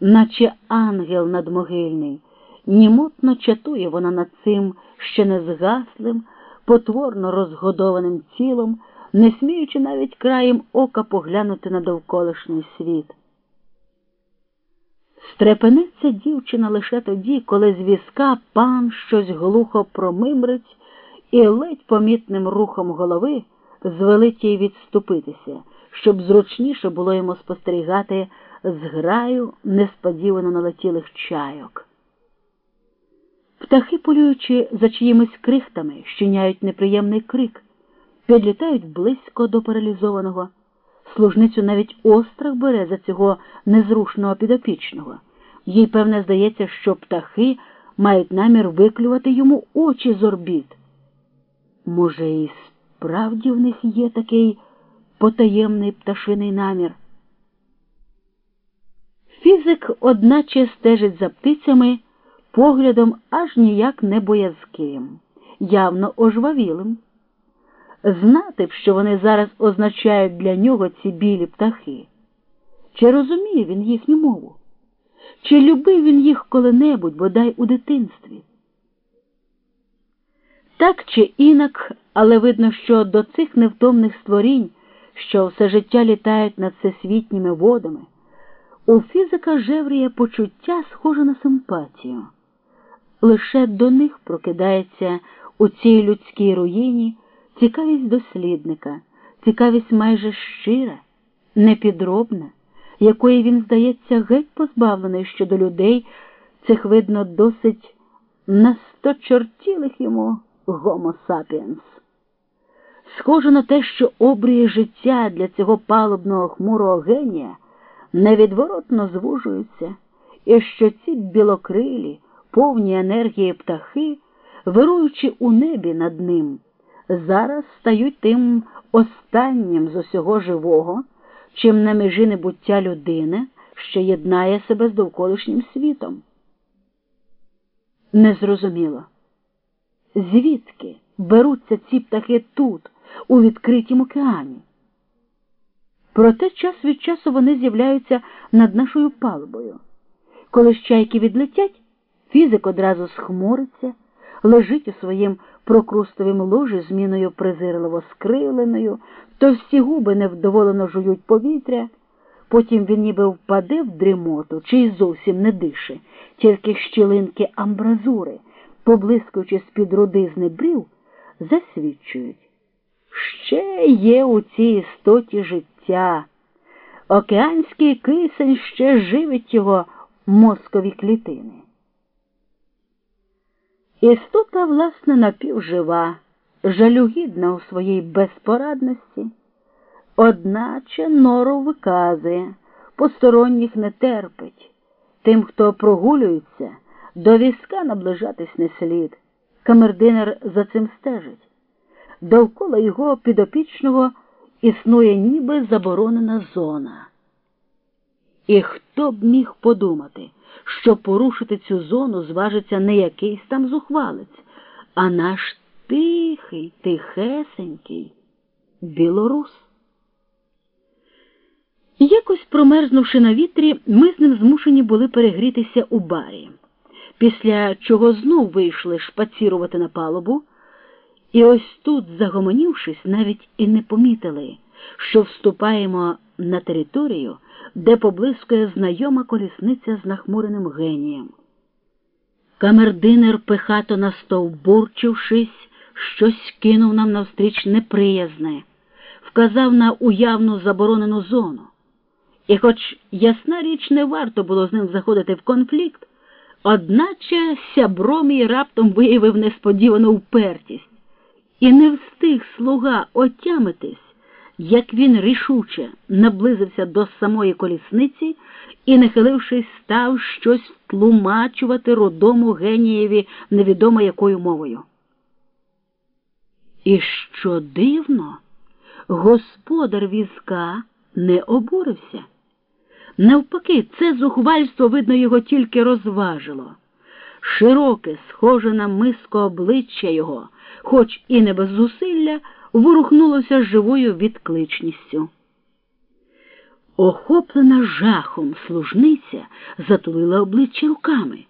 наче ангел надмогильний, німотно чатує вона над цим ще не згаслим, потворно розгодованим тілом, не сміючи навіть краєм ока поглянути на довколишній світ. Стрепенеться дівчина лише тоді, коли з візка пан щось глухо промимрить і ледь помітним рухом голови звелить їй відступитися, щоб зручніше було йому спостерігати зграю несподівано налетілих чайок. Птахи, полюючи за чиїмись крихтами, щиняють неприємний крик, підлітають близько до паралізованого. Служницю навіть острах бере за цього незрушного підопічного. Їй, певне, здається, що птахи мають намір виклювати йому очі з орбіт. Може, і справді в них є такий потаємний пташиний намір. Фізик, одначе, стежить за птицями поглядом аж ніяк не боязким, явно ожвавілим. Знати б, що вони зараз означають для нього ці білі птахи. Чи розуміє він їхню мову? Чи любив він їх коли-небудь, бодай у дитинстві? Так чи інак, але видно, що до цих невтомних створінь, що все життя літають над всесвітніми водами, у фізика жевріє почуття схоже на симпатію. Лише до них прокидається у цій людській руїні цікавість дослідника, цікавість майже щира, непідробна, якої він, здається, геть позбавлений щодо людей, цих видно досить насточортілих йому гомо сапіенс. Схоже на те, що обрії життя для цього палубного хмурого генія невідворотно звужуються, і що ці білокрилі, повні енергії птахи, вируючи у небі над ним, зараз стають тим останнім з усього живого, чим на межі небуття людини, що єднає себе з довколишнім світом. Незрозуміло. Звідки беруться ці птахи тут, у відкритім океані? Проте час від часу вони з'являються над нашою палубою. Коли ж відлетять, фізик одразу схмуриться, лежить у своїм прокрустовім ложі зміною презирливо скривленою, то всі губи невдоволено жують повітря, потім він ніби впаде в дрімоту чи й зовсім не дише, тільки щілинки амбразури, поблискуючи з-під руди з небрів, засвідчують. Ще є у цій істоті життя. Океанський кисень ще живить його мозкові клітини. Істота, власне, напівжива, жалюгідна у своїй безпорадності, одначе нору виказує, посторонніх не терпить. Тим, хто прогулюється, до візка наближатись не слід. Камердинер за цим стежить. Довкола його підопічного існує ніби заборонена зона. І хто б міг подумати, що порушити цю зону зважиться не якийсь там зухвалець, а наш тихий, тихесенький білорус. Якось промерзнувши на вітрі, ми з ним змушені були перегрітися у барі, після чого знов вийшли шпацірувати на палубу, і ось тут, загомонівшись, навіть і не помітили, що вступаємо на територію де поблискує знайома колісниця з нахмуреним генієм. Камердинер, пихато настовбурчившись, щось кинув нам навстріч неприязне, вказав на уявну заборонену зону. І, хоч ясна річ, не варто було з ним заходити в конфлікт, одначе сябромій раптом виявив несподівану впертість, і не встиг слуга отямитись як він рішуче наблизився до самої колісниці і, нахилившись, став щось тлумачувати родому генієві невідомо якою мовою. І що дивно, господар візка не обурився. Навпаки, це зухвальство, видно, його тільки розважило. Широке, схоже на миско обличчя його, хоч і не без зусилля ворухнулося живою відкличністю. Охоплена жахом служниця затулила обличчя руками.